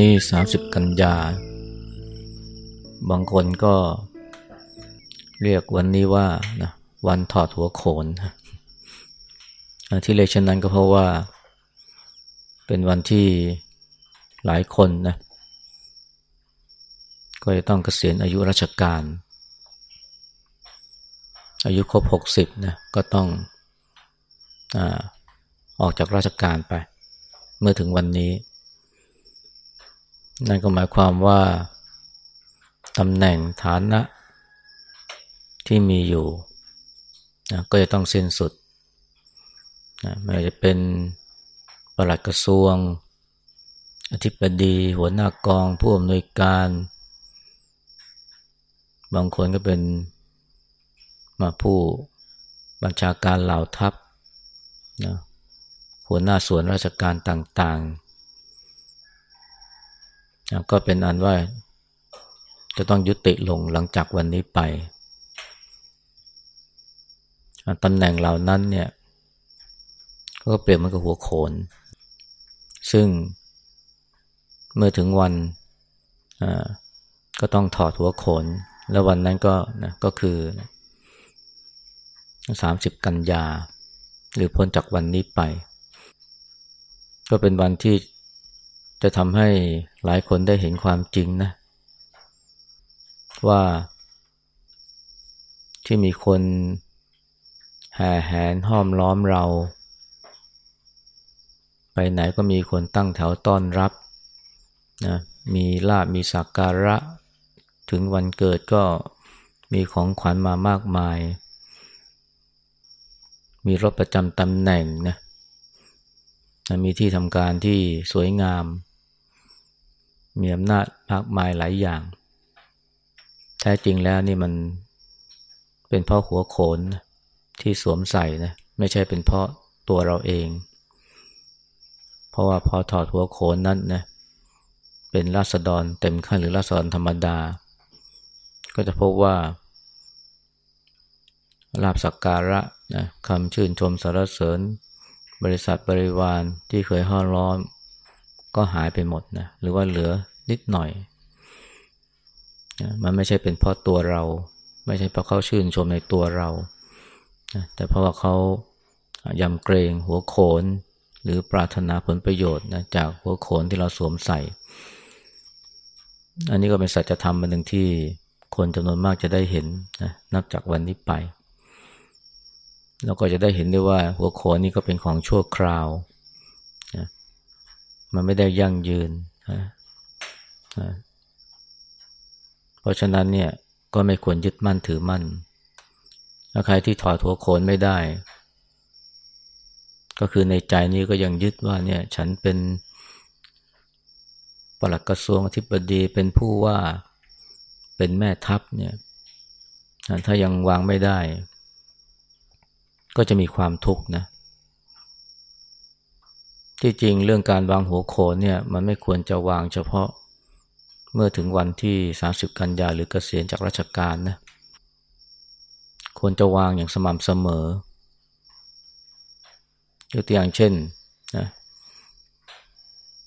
วันนี้สาสิบกันยา บางคนก็เรียกวันนี้ว่านะวันถอดหัวโขน ที่เรียกเช่นนั้นก็เพราะว่า เป็นวันที่หลายคนนะก็จะต้องเกษียณอายุราชการ อายุครบหกสิบนะก็ต้องอออกจากราชการไป เมื่อถึงวันนี้ นั่นก็หมายความว่าตำแหน่งฐานะที่มีอยู่นะก็จะต้องสิ้นสุดนะไม่ว่าจะเป็นปลัดกระทรวง อธิบดี หัวหน้ากอง ผู้อำนวยการ บางคนก็เป็นมาผู้บัญชาการเหล่าทัพนะหัวหน้าส่วนราชการต่างๆ ก็เป็นอันว่าจะต้องยุติลงหลังจากวันนี้ไปตำแหน่งเหล่านั้นเนี่ย ก็เปลี่ยนมันกับหัวโขน ซึ่งเมื่อถึงวันก็ต้องถอดหัวโขน แล้ววันนั้นก็นะก็คือสามสิบกันยา หรือพ้นจากวันนี้ไป ก็เป็นวันที่ จะทำให้หลายคนได้เห็นความจริงนะ ว่าที่มีคนแห่แหนห้อมล้อมเรา ไปไหนก็มีคนตั้งแถวต้อนรับนะมีลาบมีสักการะ ถึงวันเกิดก็มีของขวัญมามากมาย มีรถประจำตำแหน่งนะมีที่ทำการที่สวยงาม มีอำนาจมากมายหลายอย่าง แท้จริงแล้วนี่มันเป็นเพราะหัวโขนที่สวมใส่นะไม่ใช่เป็นเพราะตัวเราเอง เพราะว่าพอถอดหัวโขนนั้นนะเป็นราษฎรเต็มขั้นหรือราษฎรธรรมดา ก็จะพบว่าลาบสักการะนะคำชื่นชมสรรเสริญ บริษัทบริวารที่เคยห้อร้อน ก็หายไปหมดนะหรือว่าเหลือนิดหน่อยมันไม่ใช่เป็นเพราะตัวเรา ไม่ใช่เพราะเขาชื่นชมในตัวเราแต่เพราะว่าเขายำเกรงหัวโขน หรือปรารถนาผลประโยชน์นะจากหัวโขนที่เราสวมใส่ อันนี้ก็เป็นสัจธรรมอันหนึ่งที่คนจำนวนมากจะได้เห็นนะนับจากวันนี้ไปเราก็จะได้เห็นได้ว่าหัวโขนนี่ก็เป็นของชั่วคราว มันไม่ได้ยั่งยืนนะเพราะฉะนั้นเนี่ยก็ไม่ควรยึดมั่นถือมั่นถ้าใครที่ถอดหัวโขนไม่ได้ ก็คือในใจนี้ก็ยังยึดว่าเนี่ย ฉันเป็นปลัดกระทรวงอธิบดีเป็นผู้ว่าเป็นแม่ทัพเนี่ย ถ้ายังวางไม่ได้ ก็จะมีความทุกข์นะ ที่จริงเรื่องการวางหัวโขนเนี่ยมันไม่ควรจะวางเฉพาะเมื่อถึงวันที่ 30 กันยาหรือเกษียณจากราชการนะควรจะวางอย่างสม่ำเสมอยกตัวอย่างเช่นนะ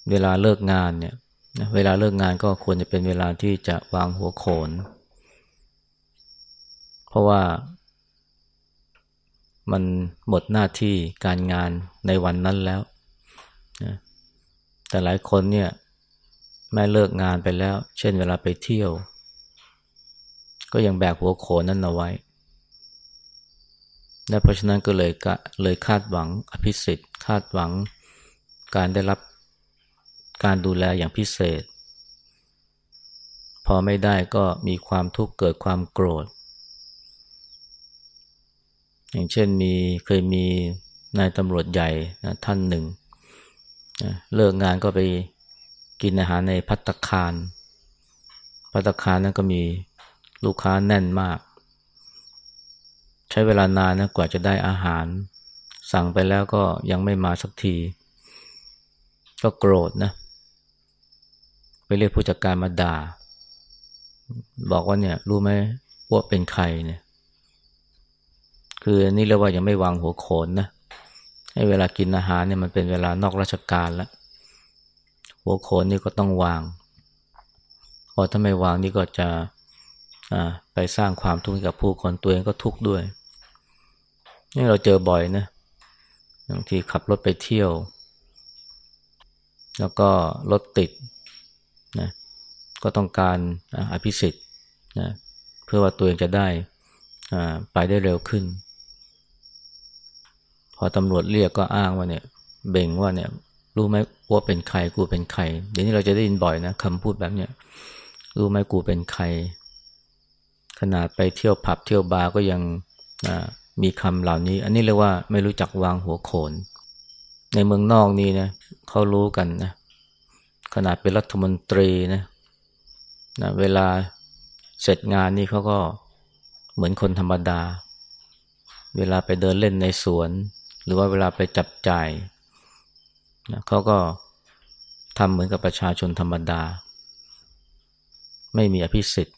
เวลาเลิกงานเนี่ยนะเวลาเลิกงานก็ควรจะเป็นเวลาที่จะวางหัวโขน เพราะว่ามันหมดหน้าที่การงานในวันนั้นแล้ว นะแต่หลายคนเนี่ยแม่เลิกงานไปแล้ว เช่นเวลาไปเที่ยว ก็ยังแบกหัวโขนนั้นเอาไว้และเพราะฉะนั้นก็เลยกะเลยคาดหวังอภิสิทธิ์ คาดหวังการได้รับการดูแลอย่างพิเศษ พอไม่ได้ก็มีความทุกข์เกิดความโกรธ อย่างเช่นมีเคยมีนายตำรวจใหญ่นะท่านหนึ่ง เลิกงานก็ไปกินอาหารในพัตคารพัตคารนั้นก็มีลูกค้าแน่นมาก ใช้เวลานานนะกว่าจะได้อาหาร สั่งไปแล้วก็ยังไม่มาสักที ก็โกรธนะ ไปเรียกผู้จัดการมาด่า บอกว่าเนี่ยรู้ไหมว่าเป็นใครเนี่ย คือนี่เรียกว่ายังไม่วางหัวโขนนะให้ เวลากินอาหารเนี่ยมันเป็นเวลานอกราชการแล้วหัวโขนนี่ก็ต้องวางพอถ้าไม่วางนี่ก็จะไปสร้างความทุกข์กับผู้คนตัวเองก็ทุกข์ด้วยนี่เราเจอบ่อยนะบางทีขับรถไปเที่ยว แล้วก็รถติดนะก็ต้องการอภิสิทธิ์นะเพื่อว่าตัวเองจะได้ไปได้เร็วขึ้น พอตำรวจเรียกก็อ้างว่าเนี่ยเบ่งว่าเนี่ยรู้ไหมว่าเป็นใครกูเป็นใคร เดี๋ยวนี้เราจะได้ยินบ่อยนะคำพูดแบบเนี้ยรู้ไหมกูเป็นใคร ขนาดไปเที่ยวผับเที่ยวบาร์ก็ยังมีคำเหล่านี้ อันนี้เรียกว่าไม่รู้จักวางหัวโขน ในเมืองนอกนี่นะเขารู้กันนะขนาดเป็นรัฐมนตรีนะนะเวลาเสร็จงานนี่เขาก็เหมือนคนธรรมดา เวลาไปเดินเล่นในสวน หรือว่าเวลาไปจับจ่ายนะเขาก็ทำเหมือนกับประชาชนธรรมดา ไม่มีอภิสิทธิ์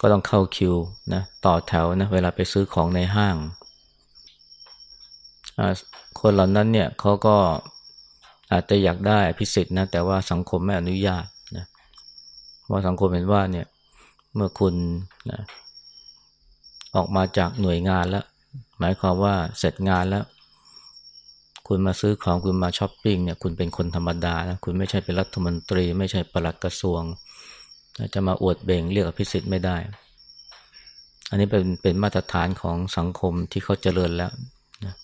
ก็ต้องเข้าคิวนะต่อแถวนะเวลาไปซื้อของในห้าง คนเหล่านั้นเนี่ยเขาก็อาจจะอยากได้อภิสิทธิ์นะแต่ว่าสังคมไม่อนุญาตนะว่าสังคมเห็นว่าเนี่ยเมื่อคุณนะออกมาจากหน่วยงานแล้ว หมายความว่าเสร็จงานแล้ว คุณมาซื้อของคุณมาช้อปปิ้งเนี่ยคุณเป็นคนธรรมดานะคุณไม่ใช่เป็นรัฐมนตรี ไม่ใช่ปลัดกระทรวง จะมาอวดเบ่งเรียกอภิสิทธิ์ไม่ได้ อันนี้เป็นเป็นมาตรฐานของสังคมที่เขาเจริญแล้วนะ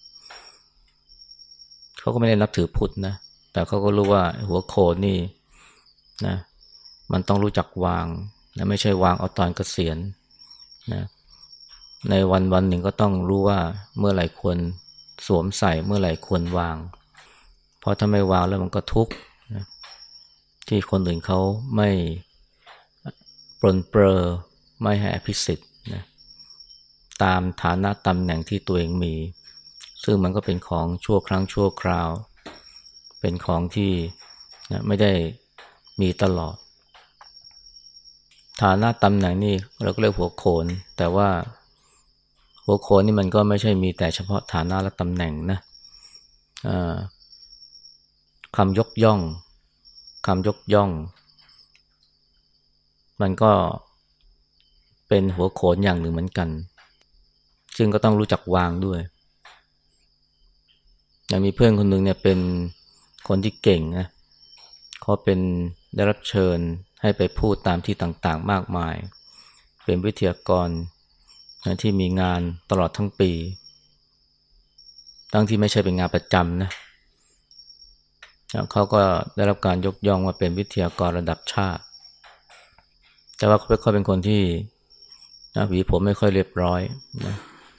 เขาก็ไม่ได้นับถือพุทธนะแต่เขาก็รู้ว่าหัวโคนี่นะมันต้องรู้จักวางนะไม่ใช่วางเอาตอนเกษียณนะ ในวันวันหนึ่งก็ต้องรู้ว่าเมื่อไหร่ควรสวมใส่เมื่อไหร่ควรวาง เพราะถ้าไม่วางแล้วมันก็ทุกข์ที่คนอื่นเขาไม่ปลนเปลอไม่ให้อภิสิทธิ์นะตามฐานะตำแหน่งที่ตัวเองมี ซึ่งมันก็เป็นของชั่วครั้งชั่วคราว เป็นของที่นะไม่ได้มีตลอด ฐานะตำแหน่งนี่เราก็เรียกหัวโขน แต่ว่า หัวโขนนี่มันก็ไม่ใช่มีแต่เฉพาะฐานะและตำแหน่งนะคำยกย่องคำยกย่อง มันก็เป็นหัวโขนอย่างหนึ่งเหมือนกัน ซึ่งก็ต้องรู้จักวางด้วยอย่างมีเพื่อนคนหนึ่งเนี่ยเป็นคนที่เก่งนะเขาเป็นได้รับเชิญให้ไปพูดตามที่ต่างๆ มากมาย เป็นวิทยากร นะที่มีงานตลอดทั้งปี ทั้งที่ไม่ใช่เป็นงานประจำนะเขาก็ได้รับการยกย่องว่าเป็นวิทยากรระดับชาติ แต่ว่าเขาเป็นคนที่นะหวีผมไม่ค่อยเรียบร้อยนะ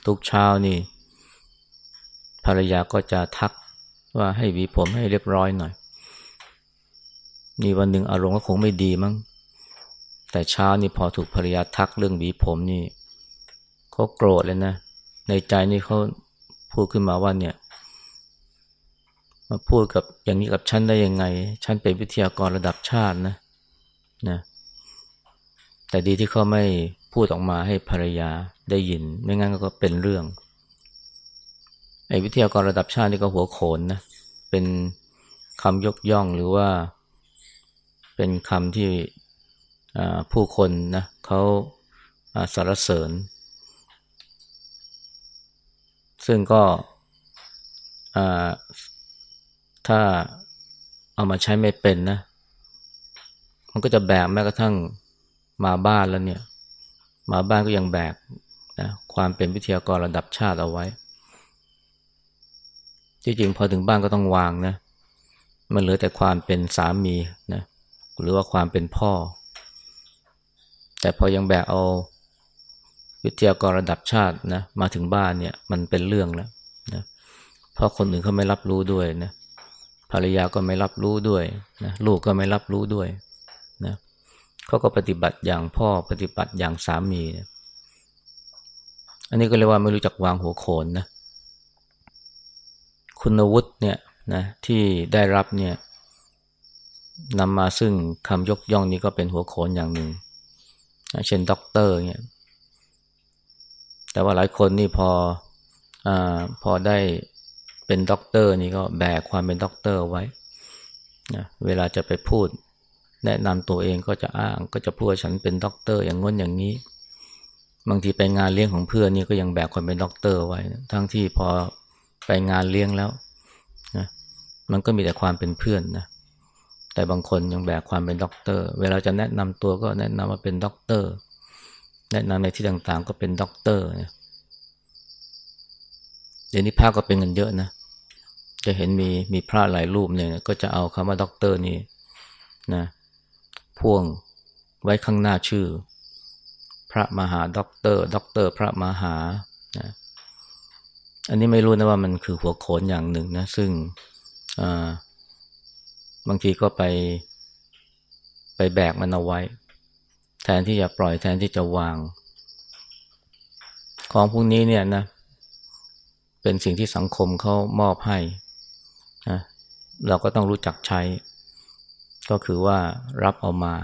ทุกเช้านี่ ภรรยาก็จะทักว่าให้หวีผมให้เรียบร้อยหน่อยนี่วันหนึ่งอารมณ์ก็คงไม่ดีมั้ง แต่เช้านี่พอถูกภรรยาทักเรื่องหวีผมนี่ เขาโกรธเลยนะ ในใจนี่เขาพูดขึ้นมาว่าเนี่ย มาพูดกับอย่างนี้กับฉันได้ยังไง ฉันเป็นวิทยากรระดับชาตินะนะแต่ดีที่เขาไม่พูดออกมาให้ภรรยาได้ยิน ไม่งั้นก็เป็นเรื่อง ไอ้วิทยากรระดับชาตินี่ก็หัวโขนนะ เป็นคำยกย่องหรือว่า เป็นคำที่ผู้คนนะเขาสรรเสริญ ซึ่งก็ถ้าเอามาใช้ไม่เป็นนะ มันก็จะแบกแม้กระทั่งมาบ้านแล้วเนี่ย มาบ้านก็ยังแบกนะความเป็นวิทยากรระดับชาติเอาไว้ที่จริงพอถึงบ้านก็ต้องวางนะ มันเหลือแต่ความเป็นสามีนะ หรือว่าความเป็นพ่อ แต่พอยังแบกเอา วิทยากรระดับชาตินะมาถึงบ้านเนี่ยมันเป็นเรื่องแล้วนะเพราะคนอื่นเขาไม่รับรู้ด้วยนะภรรยาก็ไม่รับรู้ด้วยนะลูกก็ไม่รับรู้ด้วยนะเขาก็ปฏิบัติอย่างพ่อปฏิบัติอย่างสามีนะอันนี้ก็เรียกว่าไม่รู้จักวางหัวโขนนะคุณวุฒิเนี่ยนะที่ได้รับเนี่ยนำมาซึ่งคำยกย่องนี้ก็เป็นหัวโขนอย่างหนึ่ง เช่นด็อกเตอร์เนี่ย แต่ว่าหลายคนนี่พออพอได้เป็นด็อกเตอร์นี่ก็แบกความเป็นด็อกเตอร์ไว้นะเวลาจะไปพูด แนะนำตัวเองก็จะอ้างก็จะพูดว่าฉันเป็นด็อกเตอร์อย่างง้นอย่างนี้ บางทีไปงานเลี้ยงของเพื่อนนี่ก็ยังแบกความเป็นด็อกเตอร์ไว้ ทั้งที่พอไปงานเลี้ยงแล้วนะมันก็มีแต่ความเป็นเพื่อนนะแต่บางคนยังแบกความเป็นด็อกเตอร์ เวลาจะแนะนำตัวก็แนะนำว่าเป็นด็อกเตอร์ แนะนำในที่ต่างๆ ก็เป็นด็อกเตอร์เนี่ยเดี๋ยวนี้พระก็เป็นกันเยอะนะ จะเห็นมีมีพระหลายรูปเนี่ย ก็จะเอาคำว่าด็อกเตอร์นี่นะพ่วงไว้ข้างหน้าชื่อ พระมหาด็อกเตอร์ด็อกเตอร์ พระมหานะอันนี้ไม่รู้นะว่ามันคือหัวโขนอย่างหนึ่งนะ ซึ่งบางทีก็ไปไปแบกมันเอาไว้ แทนที่จะปล่อยแทนที่จะวาง ของพวกนี้เนี่ยนะ เป็นสิ่งที่สังคมเขามอบให้นะเราก็ต้องรู้จักใช้ ก็คือว่ารับเอามา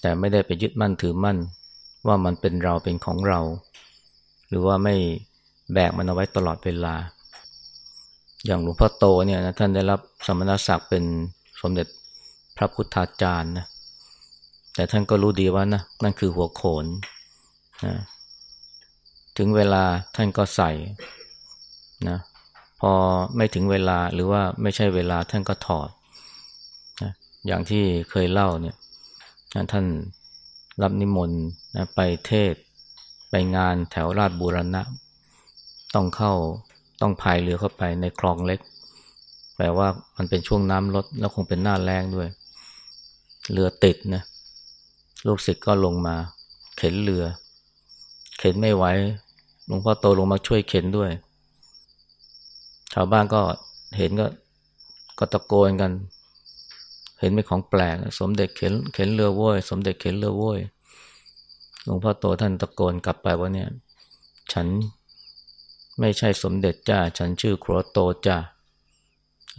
แต่ไม่ได้ไปยึดมั่นถือมั่น ว่ามันเป็นเราเป็นของเรา หรือว่าไม่แบกมันเอาไว้ตลอดเวลา อย่างหลวงพ่อโตเนี่ยนะท่านได้รับสมณศักดิ์เป็นสมเด็จพระพุทธาจารย์นะ แต่ท่านก็รู้ดีว่านะนั่นคือหัวโขนนะถึงเวลาท่านก็ใส่นะพอไม่ถึงเวลาหรือว่าไม่ใช่เวลาท่านก็ถอดนะอย่างที่เคยเล่าเนี่ยท่านรับนิมนต์นะไปเทศ ไปงานแถวราชบูรณะ ต้องเข้าต้องพายเรือเข้าไปในคลองเล็ก แปลว่ามันเป็นช่วงน้ำลดแล้วคงเป็นหน้าแรงด้วย เรือติดนะ ลูกศิษย์ก็ลงมา เข็นเรือ เข็นไม่ไหวหลวงพ่อโตลงมาช่วยเข็นด้วย ชาวบ้านก็เห็นก็ก็ตะโกนกัน เห็นเป็นของแปลก สมเด็จเข็นเข็นเรือโว้ย สมเด็จเข็นเรือโว้ยหลวงพ่อโตท่านตะโกนกลับไปว่าเนี่ย ฉันไม่ใช่สมเด็จจ้า ฉันชื่อครัวโตจ้า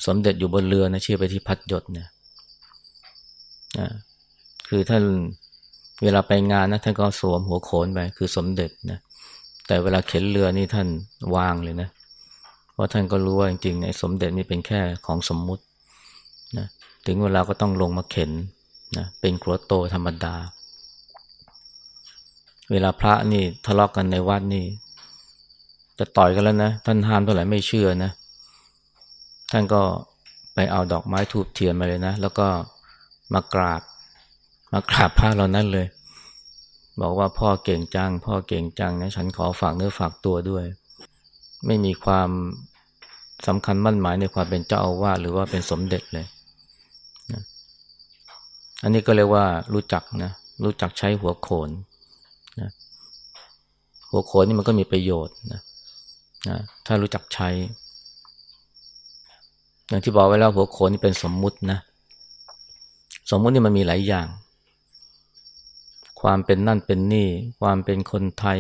สมเด็จอยู่บนเรือนะชื่อไปที่พัดยศเนี่ยนะคือท่าน เวลาไปงานนะท่านก็สวมหัวโขนไปคือสมเด็จนะแต่เวลาเข็นเรือนี่ท่านวางเลยนะเพราะท่านก็รู้ว่าจริงๆในสมเด็จนี่เป็นแค่ของสมมุตินะถึงเวลาก็ต้องลงมาเข็นนะเป็นครัวโตธรรมดา เวลาพระนี่ทะเลาะกกันในวัดนี่จะต่อยกันแล้วนะท่านห้ามเท่าไหร่ไม่เชื่อนะท่านก็ไปเอาดอกไม้ทูบเทียนมาเลยนะ แล้วก็มากราบ มากราบพระเรานั้นเลย บอกว่าพ่อเก่งจัง พ่อเก่งจังนะฉันขอฝากเนื้อฝากตัวด้วย ไม่มีความสำคัญมั่นหมายในความเป็นเจ้าอาวาสหรือว่าเป็นสมเด็จเลยนะอันนี้ก็เรียกว่ารู้จักนะรู้จักใช้หัวโขนนะหัวโขนนี่มันก็มีประโยชน์นะนะถ้ารู้จักใช้ อย่างที่บอกไว้แล้วหัวโขนนี่เป็นสมมุตินะ สมมุตินี่มันมีหลายอย่าง ความเป็นนั่นเป็นนี่ ความเป็นคนไทย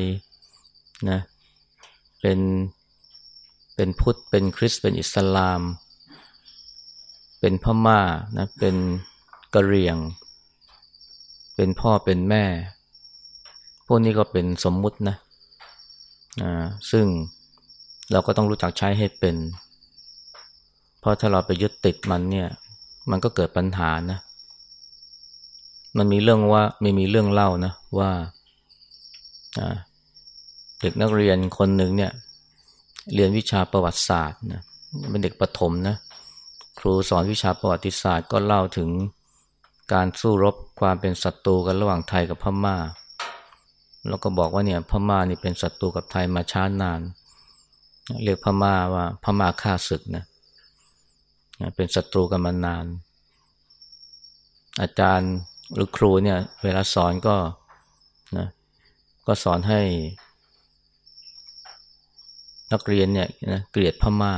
นะเป็นเป็นพุทธเป็นคริสต์เป็นอิสลาม เป็นพม่านะเป็นกะเหรี่ยง เป็นพ่อเป็นแม่ พวกนี้ก็เป็นสมมุตินะอ่าซึ่งเราก็ต้องรู้จักใช้ให้เป็น เพราะถ้าเราไปยึดติดมันเนี่ย มันก็เกิดปัญหานะ มันมีเรื่องว่าไม่มีเรื่องเล่านะว่าเด็กนักเรียนคนหนึ่งเนี่ย เรียนวิชาประวัติศาสตร์นะเป็นเด็กประถมนะครูสอนวิชาประวัติศาสตร์ก็เล่าถึงการสู้รบความเป็นศัตรูกันระหว่างไทยกับพม่า แล้วก็บอกว่าเนี่ยพม่านี่เป็นศัตรูกับไทยมาช้านาน เรียกพม่าว่าพม่าฆ่าศึกนะเป็นศัตรูกันมานาน อาจารย์ หรือครูเนี่ย เวลาสอนก็นะก็สอนให้ นักเรียนเนี่ยนะเกลียดพม่า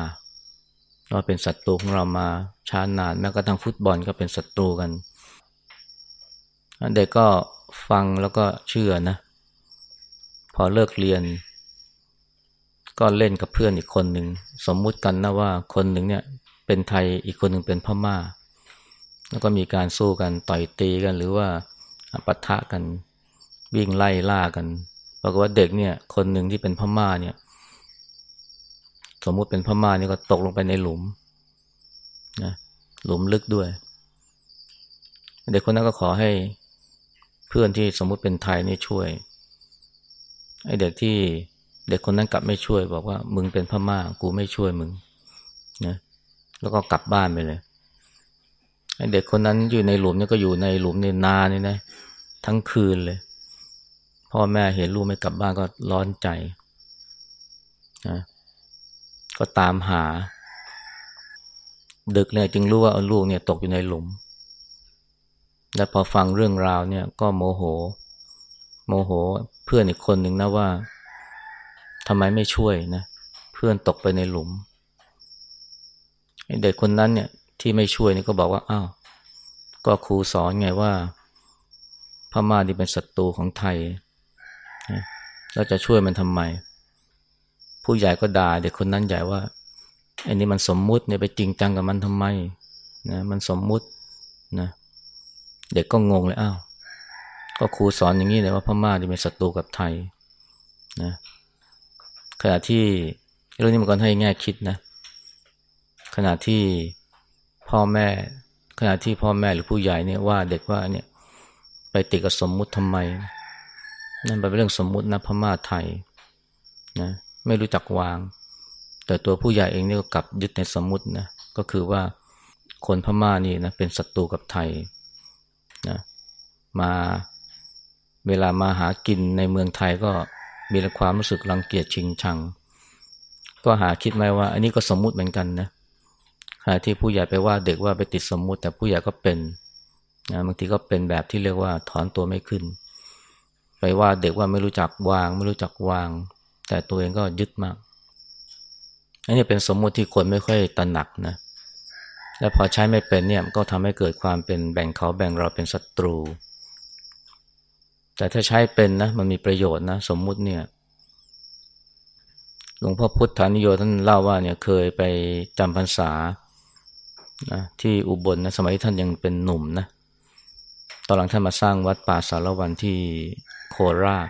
ว่าเป็นศัตรูของเรามาช้านานแม้กระทั่งฟุตบอลก็เป็นศัตรูกันเด็กก็ฟังแล้วก็เชื่อนะ พอเลิกเรียน ก็เล่นกับเพื่อนอีกคนหนึ่ง สมมุติกันนะว่าคนหนึ่งเนี่ยเป็นไทยอีกคนหนึ่งเป็นพม่า แล้วก็มีการสู้กันต่อยตีกันหรือว่าปะทะกันวิ่งไล่ล่ากันปรากฏว่าเด็กเนี่ย คนหนึ่งที่เป็นพม่าเนี่ย สมมุติเป็นพม่านี่ก็ตกลงไปในหลุมนะหลุมลึกด้วย เด็กคนนั้นก็ขอให้เพื่อนที่สมมุติเป็นไทยนี่ช่วยไอ้เด็กที่เด็กคนนั้นกลับไม่ช่วย บอกว่า มึงเป็นพม่า กูไม่ช่วยมึงนะแล้วก็กลับบ้านไปเลย เด็กคนนั้นอยู่ในหลุมนี่ก็อยู่ในหลุมในนานี่นะทั้งคืนเลย พ่อแม่เห็นลูกไม่กลับบ้านก็ร้อนใจนะก็ตามหา ดึกเลยจึงรู้ว่าลูกเนี่ยตกอยู่ในหลุม และพอฟังเรื่องราวเนี่ย ก็โมโห โมโหเพื่อนอีกคนหนึ่งนะว่าทำไมไม่ช่วยนะ เพื่อนตกไปในหลุมเด็กคนนั้นเนี่ย ที่ไม่ช่วยนี่ก็บอกว่าอ้าวก็ครูสอนไงว่า พม่านี่เป็นศัตรูของไทยเราจะช่วยมันทำไม ผู้ใหญ่ก็ด่าเด็กคนนั้นใหญ่ว่าอันนี้มันสมมุติเนี่ยไปจริงจังกับมันทำไมนะมันสมมุตินะเด็กก็งงเลยอ้าวก็ครูสอนอย่างนี้เลยว่าพม่านี่เป็นศัตรูกับไทยนะขณะที่เรื่องนี้มันก็ให้แง่คิดนะขณะที่ พ่อแม่ ขณะที่พ่อแม่หรือผู้ใหญ่เนี่ยว่าเด็กว่าเนี่ยไปติดกับสมมุติทำไม นั่นเป็นเรื่องสมมุตินะพม่าไทยนะไม่รู้จักวาง แต่ตัวผู้ใหญ่เองนี่ก็กลับยึดในสมมุตินะก็คือว่าคนพม่านี่นะเป็นศัตรูกับไทยนะมาเวลามาหากินในเมืองไทยก็มีความรู้สึกรังเกียจชิงชัง ก็หาคิดไหมว่า อันนี้ก็สมมุติเหมือนกันนะขณะ ที่ผู้ใหญ่ไปว่าเด็กว่าไปติดสมมุติ แต่ผู้ใหญ่ก็เป็นนะบางทีก็เป็นแบบที่เรียกว่าถอนตัวไม่ขึ้น ไปว่าเด็กว่าไม่รู้จักวาง ไม่รู้จักวาง แต่ตัวเองก็ยึดมากอันนี้เป็นสมมุติที่คนไม่ค่อยตระหนักนะและพอใช้ไม่เป็นเนี่ยก็ทำให้เกิดความเป็นแบ่งเขาแบ่งเราเป็นศัตรู แต่ถ้าใช้เป็นนะมันมีประโยชน์นะสมมุติเนี่ยหลวงพ่อพุทธานิโยท่านเล่าว่าเนี่ยเคยไปจำพรรษา นะที่อุบลนะสมัยท่านยังเป็นหนุ่มนะตอนหลังท่านมาสร้างวัดป่าสารวันที่โคราช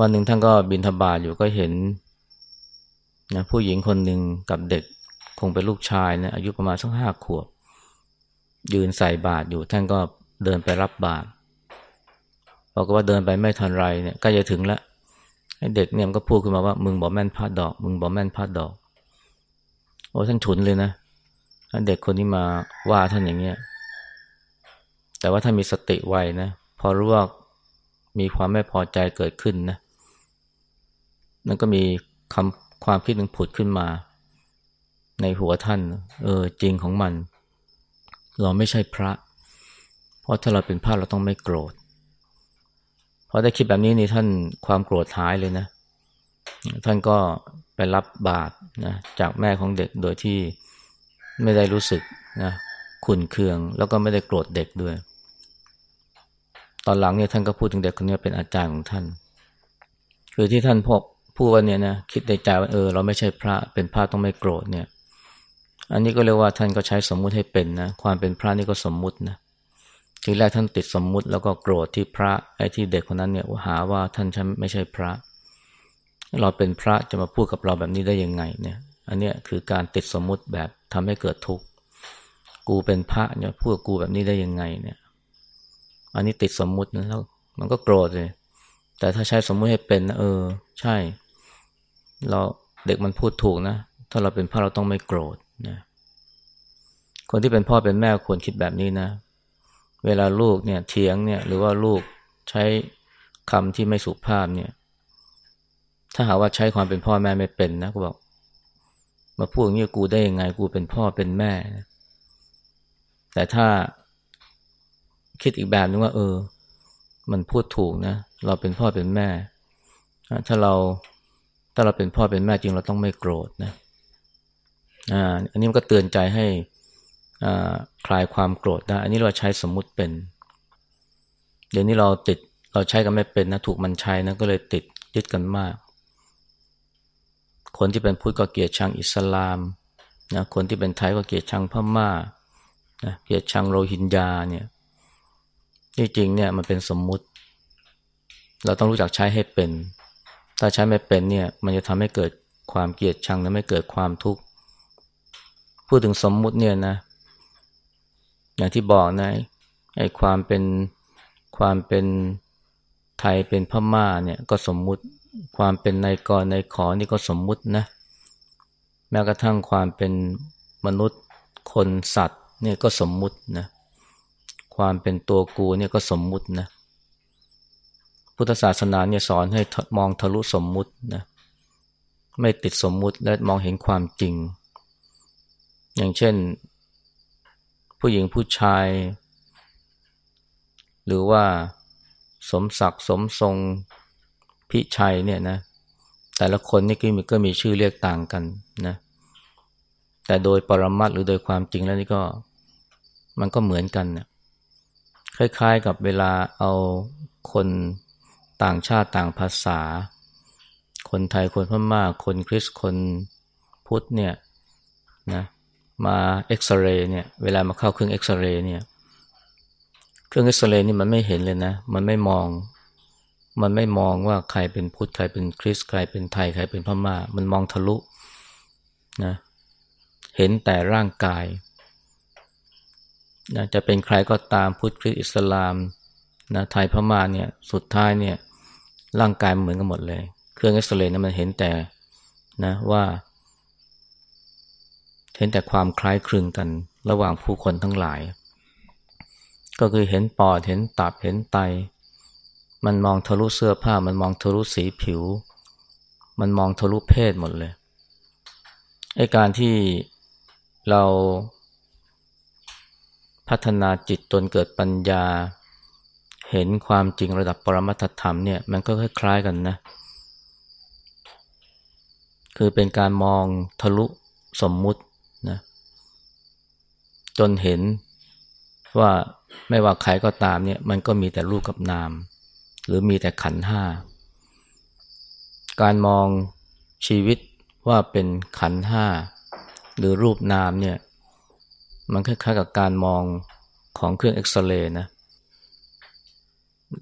วันหนึ่งท่านก็บินทบาทอยู่ก็เห็นนะผู้หญิงคนหนึ่งกับเด็กคงเป็นลูกชายนะอายุประมาณสักห้าขวบ ยืนใส่บาตรอยู่ท่านก็เดินไปรับบาตรบอกว่าเดินไปไม่ทันไรเนี่ยกล้จะถึงแล้วเด็กเนี่ยมันก็พูดขึ้นมาว่า มึงบอกแม่นพาดดอก มึงบอกแม่นพาดดอก โอ้ท่านฉุนเลยนะเด็กคนนี้มาว่าท่านอย่างเงี้ย แต่ว่าถ้านมีสติไวนะ พอรู้ว่ามีความไม่พอใจเกิดขึ้นนะนั่นก็มีคำความคิดหนึ่งผุดขึ้นมา ในหัวท่าน เออจริงของมัน เราไม่ใช่พระ เพราะถ้าเราเป็นพระเราต้องไม่โกรธพอได้คิดแบบนี้นี่ท่านความโกรธหายเลยนะ ท่านก็ ไปรับบาตรนะจากแม่ของเด็กโดยที่ไม่ได้รู้สึกนะขุนเคือง แล้วก็ไม่ได้โกรธเด็กด้วย ตอนหลังเนี่ยท่านก็พูดถึงเด็กคนนี้เป็นอาจารย์ของท่าน คือที่ท่านพกพูดว่าเนี่ยนะคิดในใจว่าเออ เราไม่ใช่พระเป็นพระต้องไม่โกรธเนี่ย อันนี้ก็เรียกว่าท่านก็ใช้สมมุติให้เป็นนะความเป็นพระนี่ก็สมมุตินะทีแรกท่านติดสมมุติแล้วก็โกรธที่พระไอ้ที่เด็กคนนั้นเนี่ยหาว่าท่านไม่ใช่พระเเราเป็นพระจะมาพูดกับเราแบบนี้ได้ยังไงเนี่ย อันเนี้ยคือการติดสมมุติแบบทำให้เกิดทุกข์กูเป็นพระเนี่ยพูดกูแบบนี้ได้ยังไงเนี่ย อันนี้ติดสมมุตินะแล้วมันก็โกรธเลย แต่ถ้าใช้สมมุติให้เป็นนะเออ ใช่ เราเด็กมันพูดถูกนะ ถ้าเราเป็นพ่อเราต้องไม่โกรธนะคนที่เป็นพ่อเป็นแม่ควรคิดแบบนี้นะ เวลาลูกเนี่ยเถียงเนี่ย หรือว่าลูกใช้คำที่ไม่สุภาพเนี่ย ถ้าหาว่าใช้ความเป็นพ่อแม่ไม่เป็นนะก็บอก มาพูดอย่างนี้กูได้ยังไงกูเป็นพ่อเป็นแม่ แต่ถ้าคิดอีกแบบนึงว่า เออ มันพูดถูกนะ เราเป็นพ่อเป็นแม่ ถ้าเราถ้าเราเป็นพ่อเป็นแม่จริงเราต้องไม่โกรธนะอ่าอันนี้มันก็เตือนใจให้คลายความโกรธได้อันนี้เราใช้สมมุติเป็น เดี๋ยวนี้เราติดเราใช้กันไม่เป็นนะ ถูกมันใช้นะก็เลยติดยึดกันมาก คนที่เป็นพุทธก็เกลียดชังอิสลามนะคนที่เป็นไทยก็เกลียดชังพม่านะเกลียดชังโรฮิงญาเนี่ยที่จริงเนี่ยมันเป็นสมมุติ เราต้องรู้จักใช้ให้เป็น ถ้าใช้ไม่เป็นเนี่ยมันจะทำให้เกิดความเกลียดชังและไม่เกิดความทุกข์พูดถึงสมมุติเนี่ยนะ อย่างที่บอกนะไอ้ความเป็นความเป็นไทยเป็นพม่าเนี่ยก็สมมุติ ความเป็นนายกรนายขอนี่ก็สมมุตินะ แม้กระทั่งความเป็นมนุษย์คนสัตว์เนี่ยก็สมมุตินะ ความเป็นตัวกูเนี่ยก็สมมุตินะ พุทธศาสนาเนี่ยสอนให้มองทะลุสมมุตินะ ไม่ติดสมมุติและมองเห็นความจริง อย่างเช่น ผู้หญิงผู้ชาย หรือว่าสมศักดิ์สมทรง พิชัยเนี่ยนะ แต่ละคนนี่ก็มีก็มีชื่อเรียกต่างกันนะ แต่โดยปรมัตหรือโดยความจริงแล้วนี่ก็ มันก็เหมือนกันนะคล้ายๆกับเวลาเอาคนต่างชาติต่างภาษา คนไทยคนพม่าคนคริสคนพุทธเนี่ยนะมาเอ็กซเรย์เนี่ยเวลามาเข้าเครื่องเอ็กซเรย์เนี่ย เครื่องเอ็กซเรย์นี่มันไม่เห็นเลยนะ มันไม่มอง มันไม่มองว่าใครเป็นพุทธใครเป็นคริสใครเป็นไทยใครเป็นพม่า มันมองทะลุนะเห็นแต่ร่างกายนะจะเป็นใครก็ตามพุทธคริสต์อิสลามนะไทยพม่าเนี่ยสุดท้ายเนี่ยร่างกายเหมือนกันหมดเลย เครื่องเอ็กซเรย์นะมันเห็นแต่นะว่า เห็นแต่ความคล้ายคลึงกันระหว่างผู้คนทั้งหลาย ก็คือเห็นปอดเห็นตับเห็นไต มันมองทะลุเสื้อผ้า มันมองทะลุสีผิว มันมองทะลุเพศหมดเลยไอการที่เราพัฒนาจิตจนเกิดปัญญา เห็นความจริงระดับปรมัตธรรมเนี่ยมันก็คล้ายๆกันนะ คือเป็นการมองทะลุสมมุตินะจนเห็นว่าไม่ว่าใครก็ตามเนี่ยมันก็มีแต่รูปกับนาม หรือมีแต่ขันห้า การมองชีวิตว่าเป็นขันห้า หรือรูปนามเนี่ย มันคล้ายๆกับการมองของเครื่องเอ็กซเรย์นะ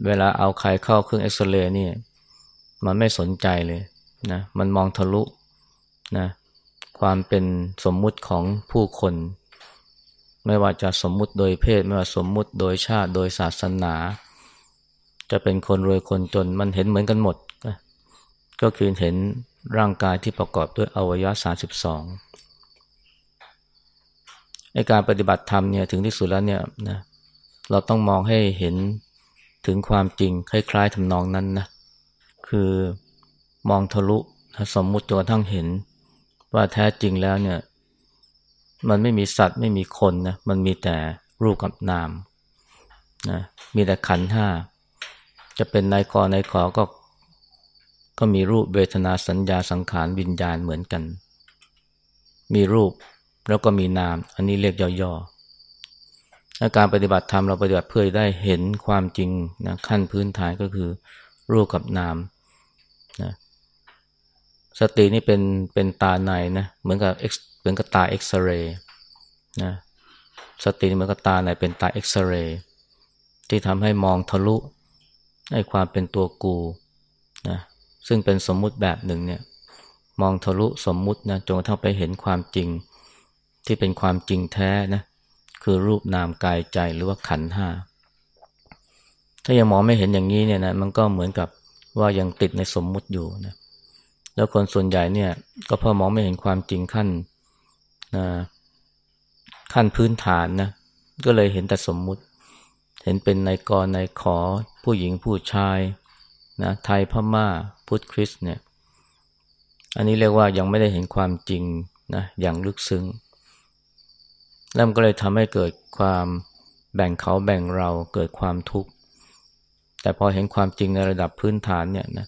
เวลาเอาใครเข้าเครื่องเอ็กซเรย์นี่มันไม่สนใจเลยนะ มันมองทะลุนะ ความเป็นสมมุติของผู้คน ไม่ว่าจะสมมุติโดยเพศ ไม่ว่าสมมุติโดยชาติ โดยศาสนา จะเป็นคนรวยคนจนมันเห็นเหมือนกันหมดนะก็คือเห็นร่างกายที่ประกอบด้วยอวัยวะสาสิบสองในการปฏิบัติธรรมเนี่ยถึงที่สุดแล้วเนี่ยนะเราต้องมองให้เห็นถึงความจริงคล้ายๆทำนองนั้นนะคือมองทะลุสมมุติจนกระทั่งเห็นว่าแท้จริงแล้วเนี่ยมันไม่มีสัตว์ไม่มีคนนะมันมีแต่รูปกับนามนะมีแต่ขันห้า จะเป็นนายกนายขอก็ ก็มีรูปเวทนาสัญญาสังขารวิญญาณเหมือนกัน มีรูปแล้วก็มีนาม อันนี้เรียกย่อๆการปฏิบัติธรรมเราปฏิบัติเพื่อได้เห็นความจริงนะขั้นพื้นฐานก็คือ รูปกับนามนะสตินี่เป็นเป็นตาในนะเหมือนกับเหมือนกับตาเอ็กซเรย์นะสติเหมือนกับตาในเป็นตาเอ็กซเรย์ที่ทำให้มองทะลุ ให้ความเป็นตัวกูนะซึ่งเป็นสมมุติแบบหนึ่งเนี่ยมองทะลุสมมุตินะจนกระทั่งไปเห็นความจริง ที่เป็นความจริงแท้นะคือรูปนามกายใจหรือว่าขันห้าถ้ายังมองไม่เห็นอย่างนี้เนี่ยนะมันก็เหมือนกับว่ายังติดในสมมุติอยู่นะแล้วคนส่วนใหญ่เนี่ย ก็พอมองไม่เห็นความจริงขั้นนะขั้นพื้นฐานนะก็เลยเห็นแต่สมมุติ เห็นเป็นนายกรนายขอ ผู้หญิงผู้ชายนะไทยพม่าพุทธคริสเนี่ยอันนี้เรียกว่ายังไม่ได้เห็นความจริงนะอย่างลึกซึ้งแล้วมันก็เลยทำให้เกิดความแบ่งเขาแบ่งเราเกิดความทุกข์ แต่พอเห็นความจริงในระดับพื้นฐานเนี่ยนะ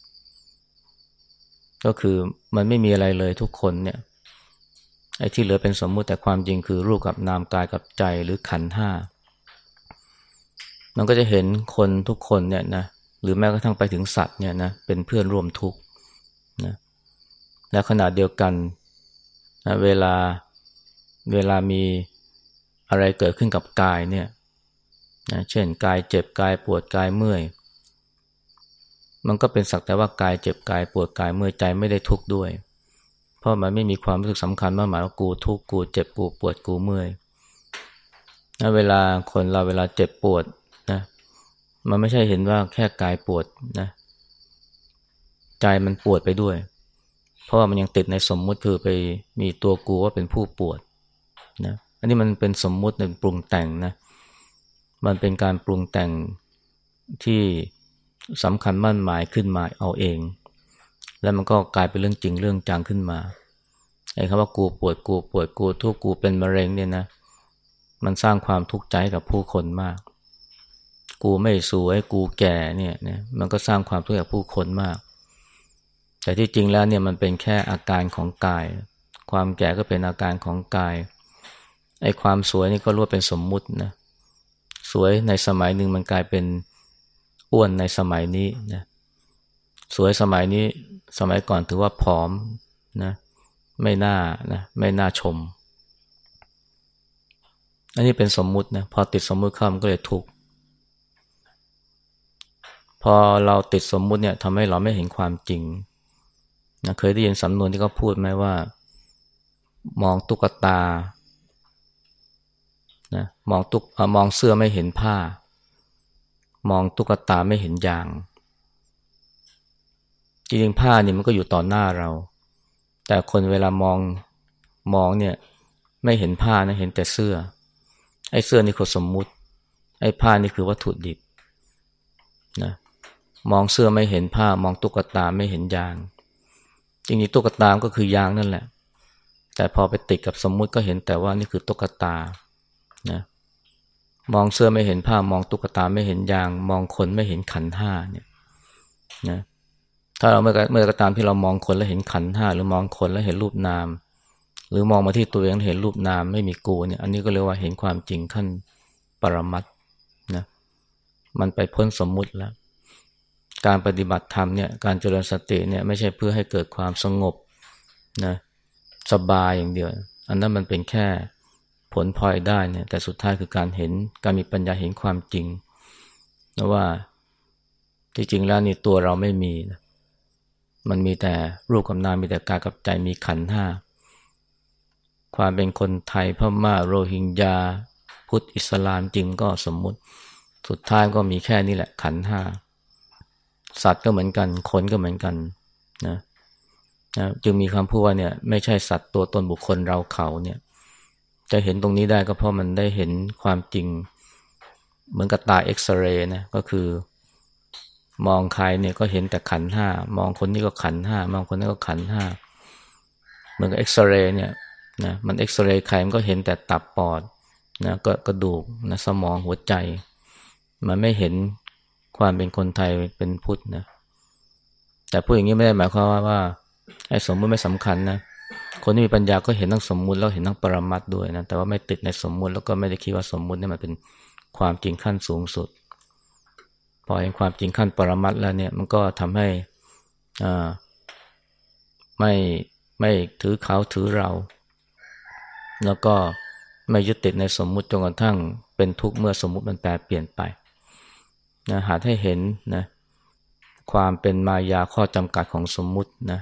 ก็คือมันไม่มีอะไรเลยทุกคนเนี่ยไอ้ที่เหลือเป็นสมมุติแต่ความจริงคือรูปกับนามกายกับใจหรือขันห้า มันก็จะเห็นคนทุกคนเนี่ยนะหรือแม้กระทั่งไปถึงสัตว์เนี่ยนะเป็นเพื่อนร่วมทุกข์นะและขนาดเดียวกันนะเวลาเวลามีอะไรเกิดขึ้นกับกายเนี่ยนะเช่นกายเจ็บกายปวดกายเมื่อย มันก็เป็นสักแต่ว่ากายเจ็บกายปวดกายเมื่อยใจไม่ได้ทุกข์ด้วย เพราะมันไม่มีความรู้สึกสำคัญมากหมายว่ากูทุกข์กูเจ็บกูปวดกูเมื่อยนะเวลาคนเราเวลาเจ็บปวด มันไม่ใช่เห็นว่าแค่กายปวดนะ ใจมันปวดไปด้วย เพราะว่ามันยังติดในสมมุติคือไปมีตัวกูว่าเป็นผู้ปวดนะอันนี้มันเป็นสมมุติเป็นปรุงแต่งนะ มันเป็นการปรุงแต่งที่สำคัญมั่นหมายขึ้นมาเอาเอง แล้วมันก็กลายเป็นเรื่องจริงเรื่องจังขึ้นมาไอ้คำว่ากูปวดกูปวดกูทุกกูเป็นมะเร็งเนี่ยนะ มันสร้างความทุกข์ใจกับผู้คนมาก กูไม่สวยกูแก่เนี่ยนะมันก็สร้างความทุกข์กับผู้คนมาก แต่ที่จริงแล้วเนี่ยมันเป็นแค่อาการของกาย ความแก่ก็เป็นอาการของกายไอ้ความสวยนี่ก็รู้ว่าเป็นสมมุตินะสวยในสมัยหนึ่งมันกลายเป็นอ้วนในสมัยนี้นะสวยสมัยนี้สมัยก่อนถือว่าผอมนะไม่น่านะไม่น่าชมอันนี้เป็นสมมุตินะพอติดสมมุติเข้ามันก็เลยทุกข์ พอเราติดสมมุติเนี่ยทำให้เราไม่เห็นความจริงนะเคยได้ยินสำนวนที่เขาพูดไหมว่า มองตุ๊กตานะมองตุกมองเสื้อไม่เห็นผ้า มองตุ๊กตาไม่เห็นยาง จริงๆผ้านี่มันก็อยู่ต่อหน้าเรา แต่คนเวลามองมองเนี่ยไม่เห็นผ้านะเห็นแต่เสื้อ ไอ้เสื้อนี่คือสมมุติ ไอ้ผ้านี่คือวัตถุดิบนะ มองเสื้อไม่เห็นผ้ามองตุ๊กตาไม่เห็นยาง จริงๆตุ๊กตาก็คือยางนั่นแหละ แต่พอไปติดกับสมมุติก็เห็นแต่ว่านี่คือตุ๊กตานะมองเสื้อไม่เห็นผ้ามองตุ๊กตาไม่เห็นยาง มองคนไม่เห็นขันห้าเนี่ยนะถ้าเราเมื่อเมื่อกระตามที่เรามองคนแล้วเห็นขันห้าหรือมองคนแล้วเห็นรูปนาม หรือมองมาที่ตัวเองเห็นรูปนามไม่มีกูเนี่ยอันนี้ก็เรียกว่าเห็นความจริงขั้นปรมัตนะมันไปพ้นสมมุติแล้ว การปฏิบัติธรรมเนี่ยการเจริญสติเนี่ยไม่ใช่เพื่อให้เกิดความสงบนะสบายอย่างเดียว อันนั้นมันเป็นแค่ผลพลอยได้เนี่ยแต่สุดท้ายคือการเห็นการมีปัญญาเห็นความจริงนะว่าที่จริงแล้วนี่ตัวเราไม่มีนะมันมีแต่รูปกับนามมีแต่กายกับใจมีขันห้าความเป็นคนไทยพม่าโรฮิงญา พุทธอิสลามจริงก็สมมุติ สุดท้ายก็มีแค่นี้แหละขันห้า สัตว์ก็เหมือนกัน คนก็เหมือนกันนะนะจึงมีคำพูดว่าเนี่ย ไม่ใช่สัตว์ตัวตนบุคคลเราเขาเนี่ย จะเห็นตรงนี้ได้ก็เพราะมันได้เห็นความจริง เหมือนกับตาเอ็กซเรย์นะก็คือ มองใครเนี่ยก็เห็นแต่ขันห้ามองคนนี้ก็ขันห้ามองคนนี้นก็ขันห้าเหมือนกับเอ็กซเรย์เนี่ยนะมันเอ็กซเรย์ใครมันก็เห็นแต่ตับปอดนะก็กระดูกนะสมองหัวใจ มันไม่เห็น ความเป็นคนไทยเป็นพุทธนะ แต่พูดอย่างนี้ไม่ได้หมายความว่าว่าไอ้สมมติไม่สำคัญนะ คนที่มีปัญญาก็เห็นทั้งสมมุติแล้วเห็นทั้งปรมัตด้วยนะ แต่ว่าไม่ติดในสมมุติแล้วก็ไม่ได้คิดว่าสมมุตินี่มันเป็นความจริงขั้นสูงสุด พอเห็นความจริงขั้นปรมัตแล้วเนี่ย มันก็ทำให้อ่าไม่ไม่ถือเขาถือเรา แล้วก็ไม่ยึดติดในสมมุติจนกระทั่งเป็นทุกข์เมื่อสมมุติมันแปลเปลี่ยนไป นะหาให้เห็นนะความเป็นมายาข้อจำกัดของสมมุตินะ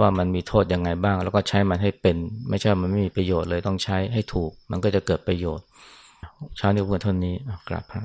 ว่ามันมีโทษยังไงบ้าง แล้วก็ใช้มันให้เป็น ไม่ใช่มันไม่มีประโยชน์เลยต้องใช้ให้ถูก มันก็จะเกิดประโยชน์เช้านี้เพื่อนท่านี้กลับพระ